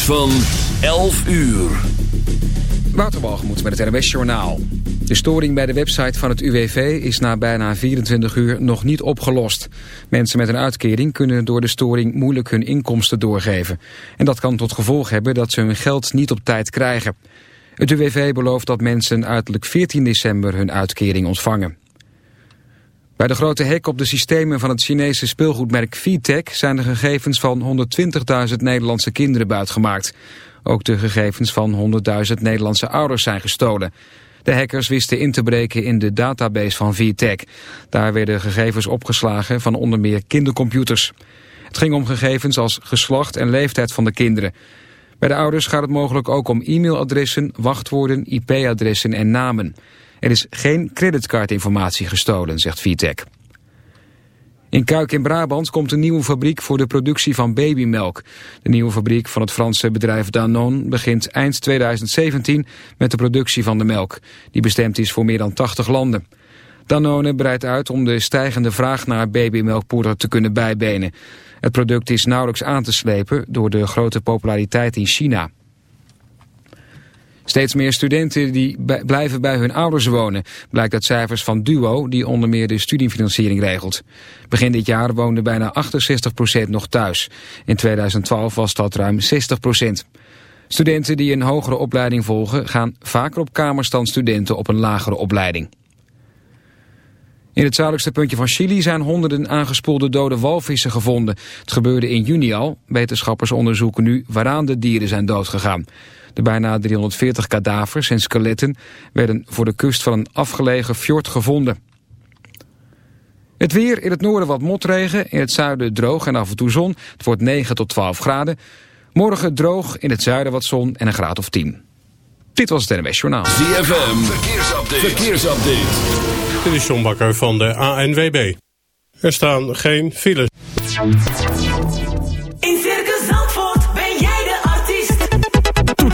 Van 11 uur. Waterbalgemoed met het RWS Journaal. De storing bij de website van het UWV is na bijna 24 uur nog niet opgelost. Mensen met een uitkering kunnen door de storing moeilijk hun inkomsten doorgeven. En dat kan tot gevolg hebben dat ze hun geld niet op tijd krijgen. Het UWV belooft dat mensen uiterlijk 14 december hun uitkering ontvangen. Bij de grote hek op de systemen van het Chinese speelgoedmerk VTech zijn de gegevens van 120.000 Nederlandse kinderen buitgemaakt. Ook de gegevens van 100.000 Nederlandse ouders zijn gestolen. De hackers wisten in te breken in de database van VTech. Daar werden gegevens opgeslagen van onder meer kindercomputers. Het ging om gegevens als geslacht en leeftijd van de kinderen. Bij de ouders gaat het mogelijk ook om e-mailadressen, wachtwoorden, IP-adressen en namen. Er is geen creditcardinformatie gestolen, zegt VTech. In Kuik in Brabant komt een nieuwe fabriek voor de productie van babymelk. De nieuwe fabriek van het Franse bedrijf Danone begint eind 2017 met de productie van de melk. Die bestemd is voor meer dan 80 landen. Danone breidt uit om de stijgende vraag naar babymelkpoeder te kunnen bijbenen. Het product is nauwelijks aan te slepen door de grote populariteit in China. Steeds meer studenten die blijven bij hun ouders wonen, blijkt uit cijfers van DUO, die onder meer de studiefinanciering regelt. Begin dit jaar woonde bijna 68% nog thuis. In 2012 was dat ruim 60%. Studenten die een hogere opleiding volgen gaan vaker op kamers dan studenten op een lagere opleiding. In het zuidelijkste puntje van Chili zijn honderden aangespoelde dode walvissen gevonden. Het gebeurde in juni al. Wetenschappers onderzoeken nu waaraan de dieren zijn doodgegaan. De bijna 340 kadavers en skeletten werden voor de kust van een afgelegen fjord gevonden. Het weer, in het noorden wat motregen, in het zuiden droog en af en toe zon. Het wordt 9 tot 12 graden. Morgen droog, in het zuiden wat zon en een graad of 10. Dit was het NWS Journaal. ZFM, verkeersupdate. verkeersupdate. Dit is John Bakker van de ANWB. Er staan geen files.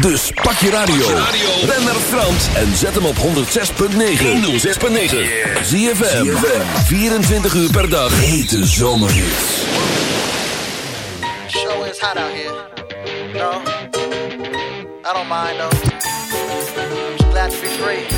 Dus pak je radio. Ben naar Frans en zet hem op 106.9. 106.9. ZFM. 24 uur per dag. Hete zomerhits. Show is hot out here. No, I don't mind though. I'm glad to be free.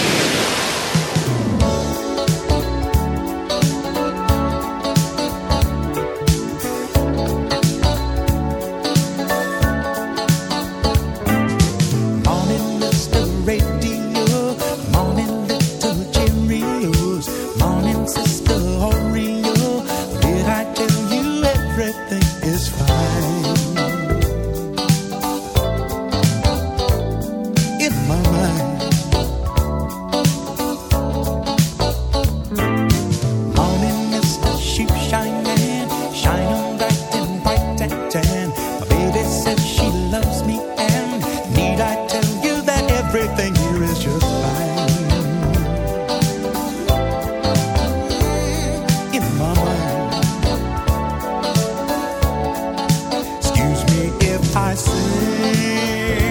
mim.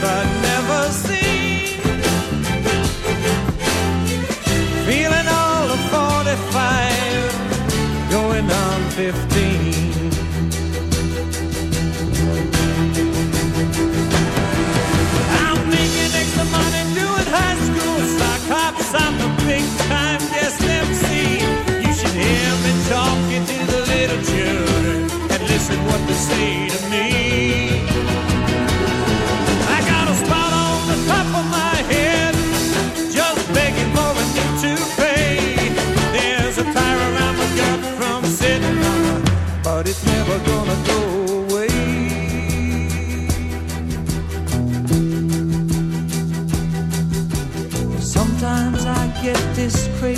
but never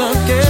look at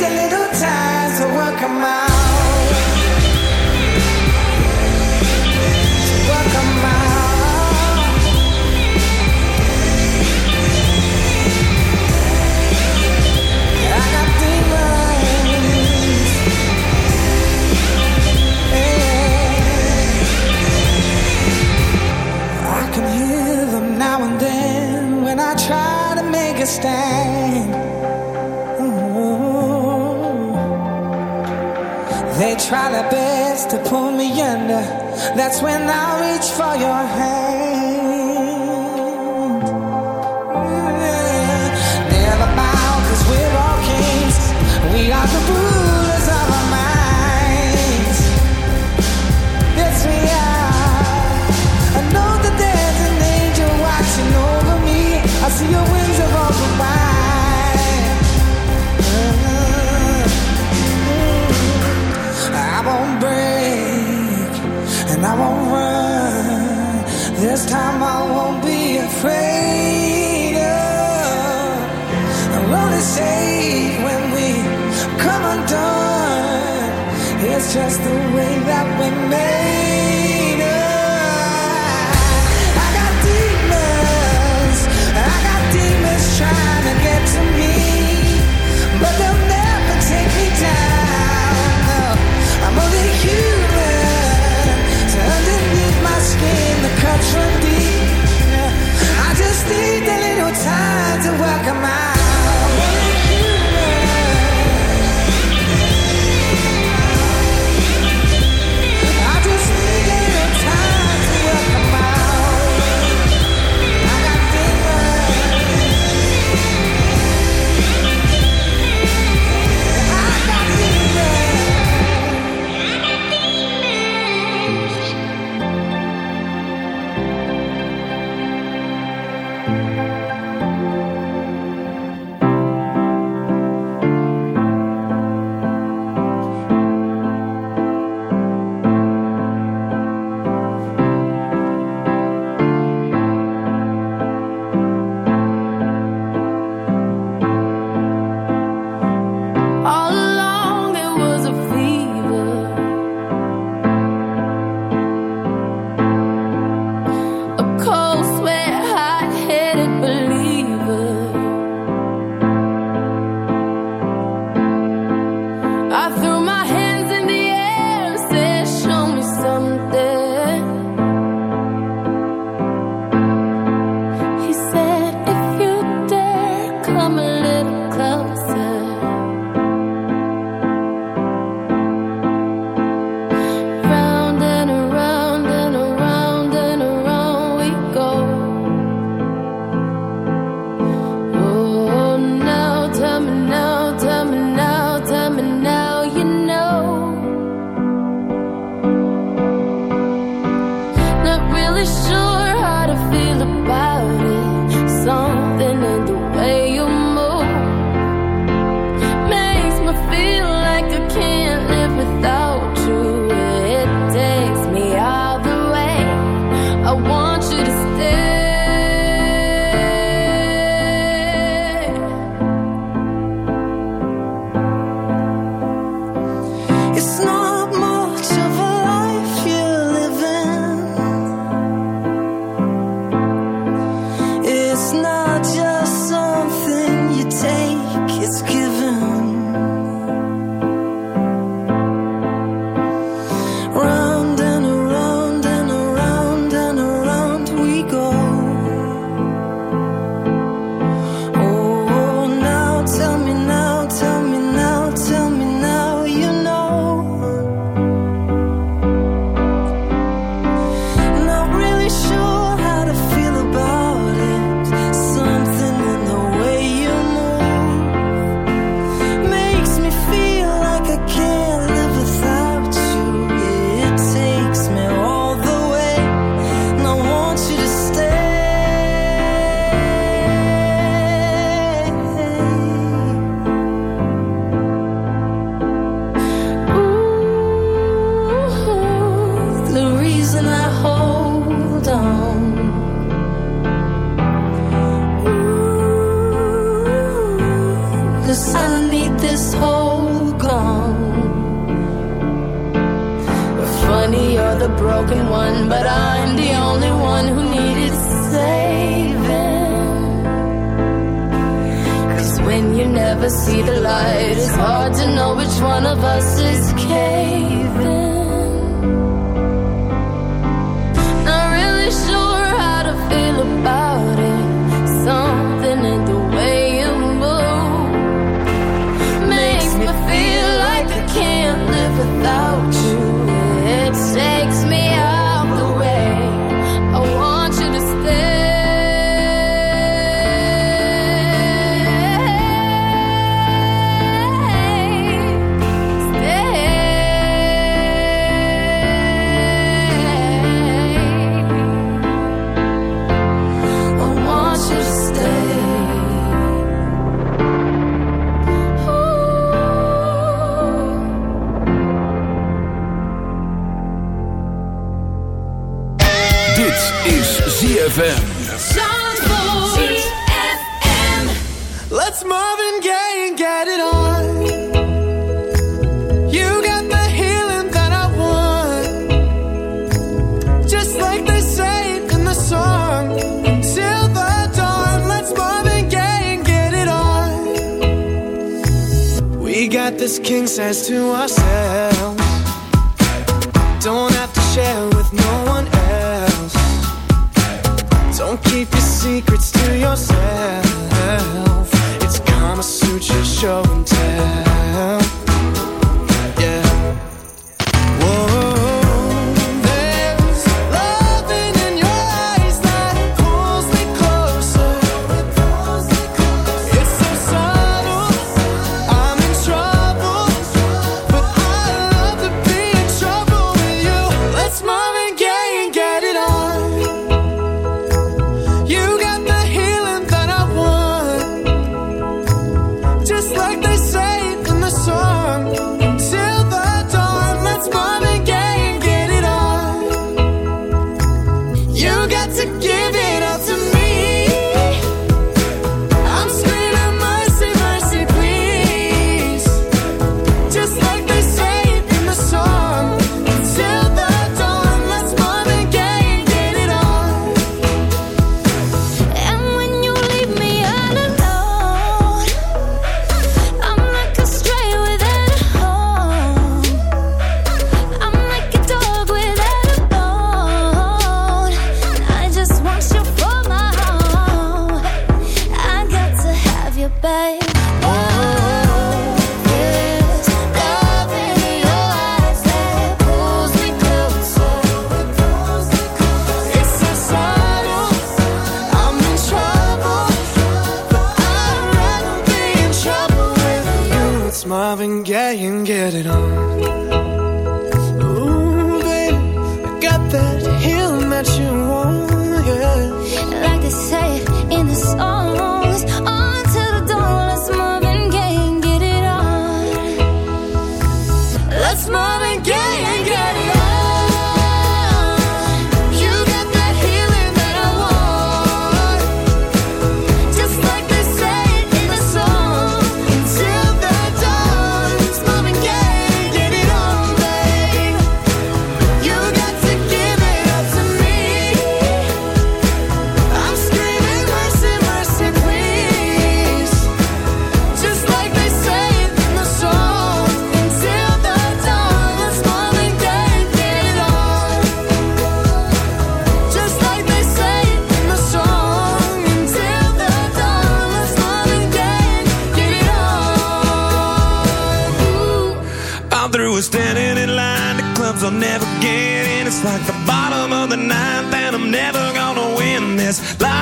Just need a little Their best to pull me under. That's when I reach for your hand. Just the way that we made. I got demons. I got demons trying to get to me, but they'll never take me down. I'm only human. So underneath my skin, the cuts run deep. I just need a little time to out.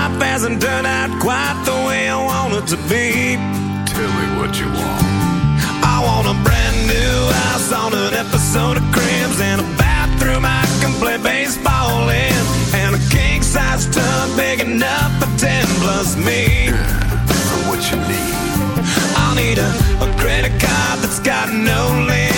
Life hasn't turned out quite the way I want it to be. Tell me what you want. I want a brand new house on an episode of Cribs and a bathroom I can play baseball in, and a king size tub big enough for ten plus me. what you need? I'll need a, a credit card that's got no limit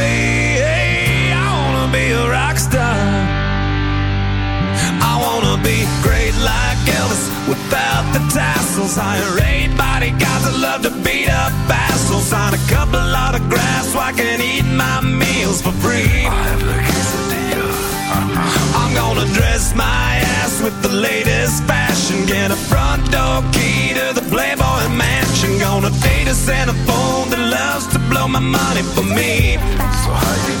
Elvis without the tassels. Hire eight bodyguards that love to beat up assholes. Sign a couple autographs so I can eat my meals for free. I'm gonna dress my ass with the latest fashion. Get a front door key to the Playboy Mansion. Gonna date a Santa phone that loves to blow my money for me. So how you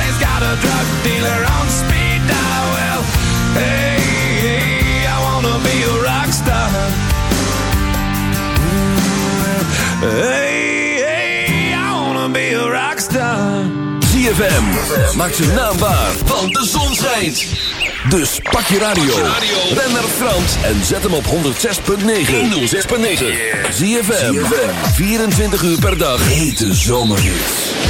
got a drug dealer on speed dial. Well, hey, hey, I wanna be a rock star. Hey, hey, I wanna be a rock star. ZFM, maak naam waar, want de zon schijnt. Dus pak je radio, ren naar Frans en zet hem op 106.9. 106.9. ZFM, 24 uur per dag. Hete zomerhits.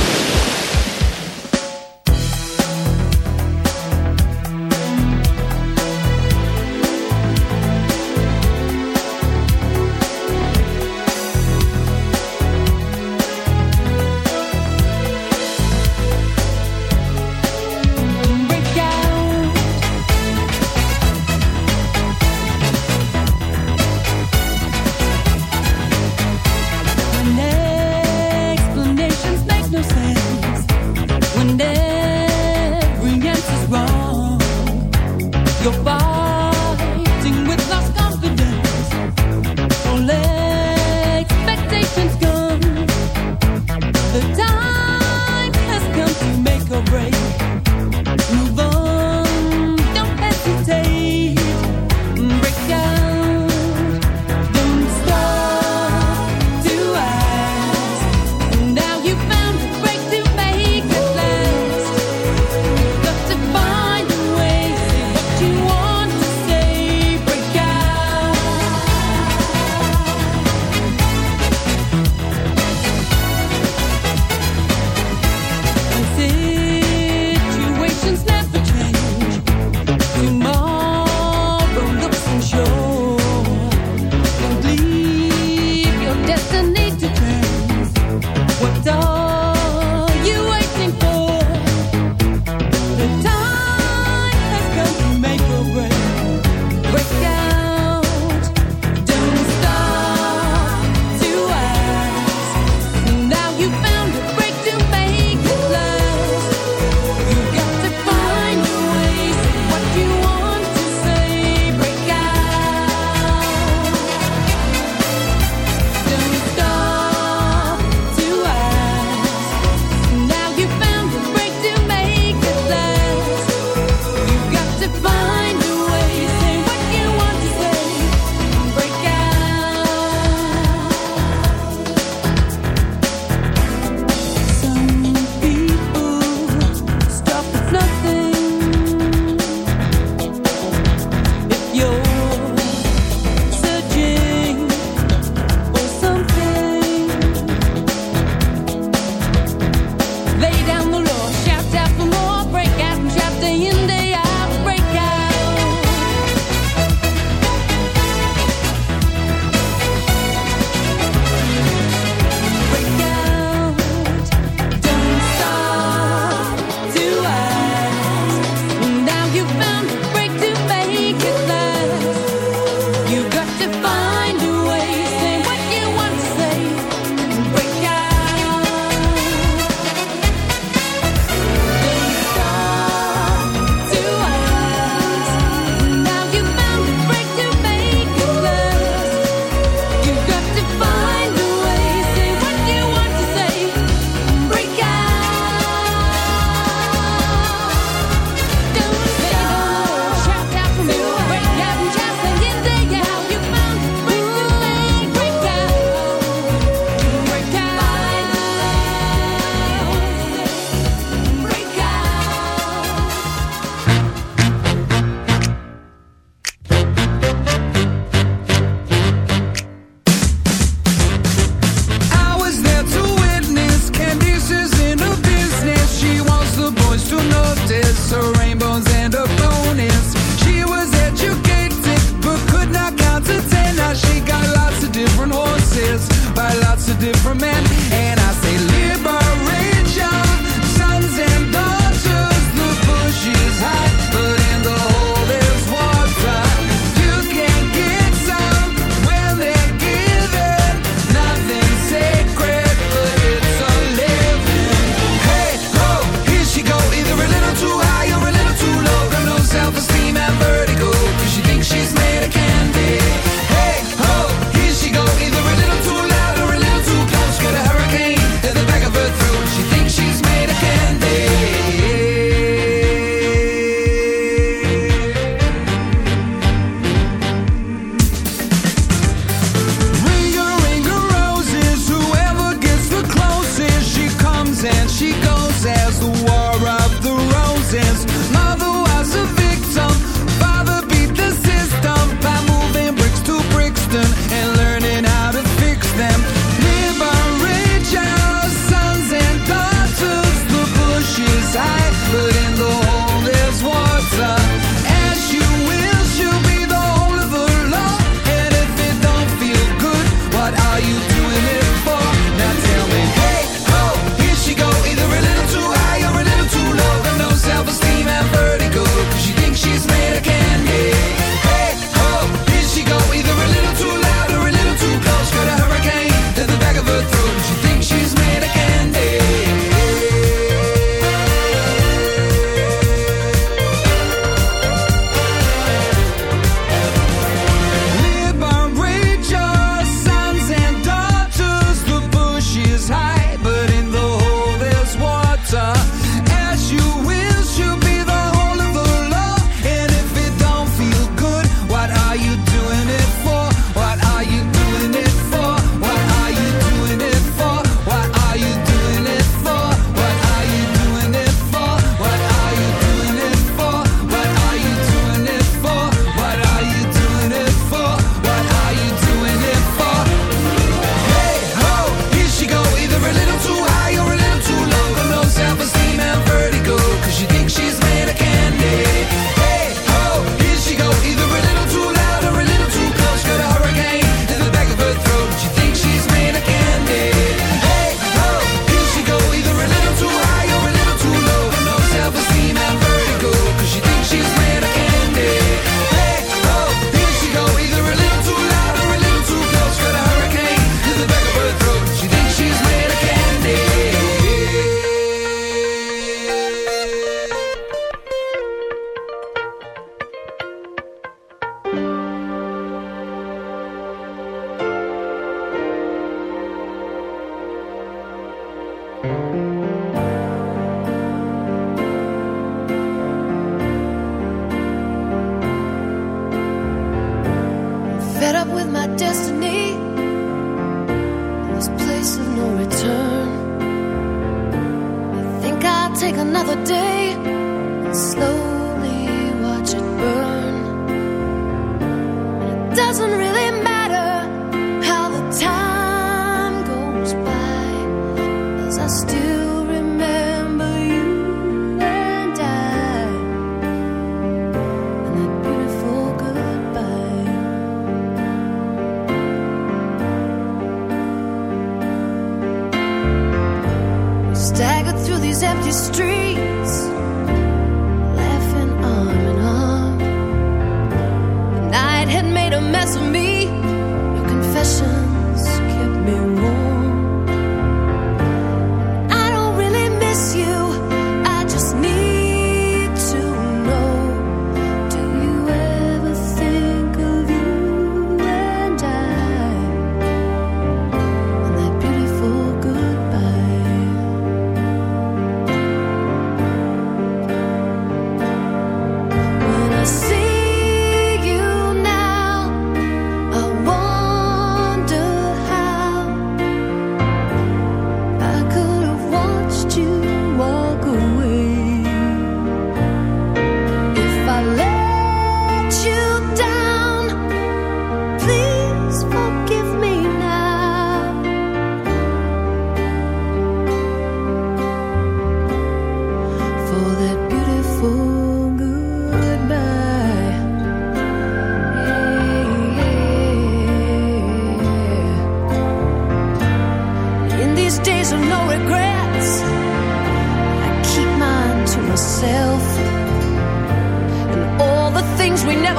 day.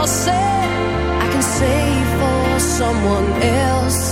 yourself I can save for someone else.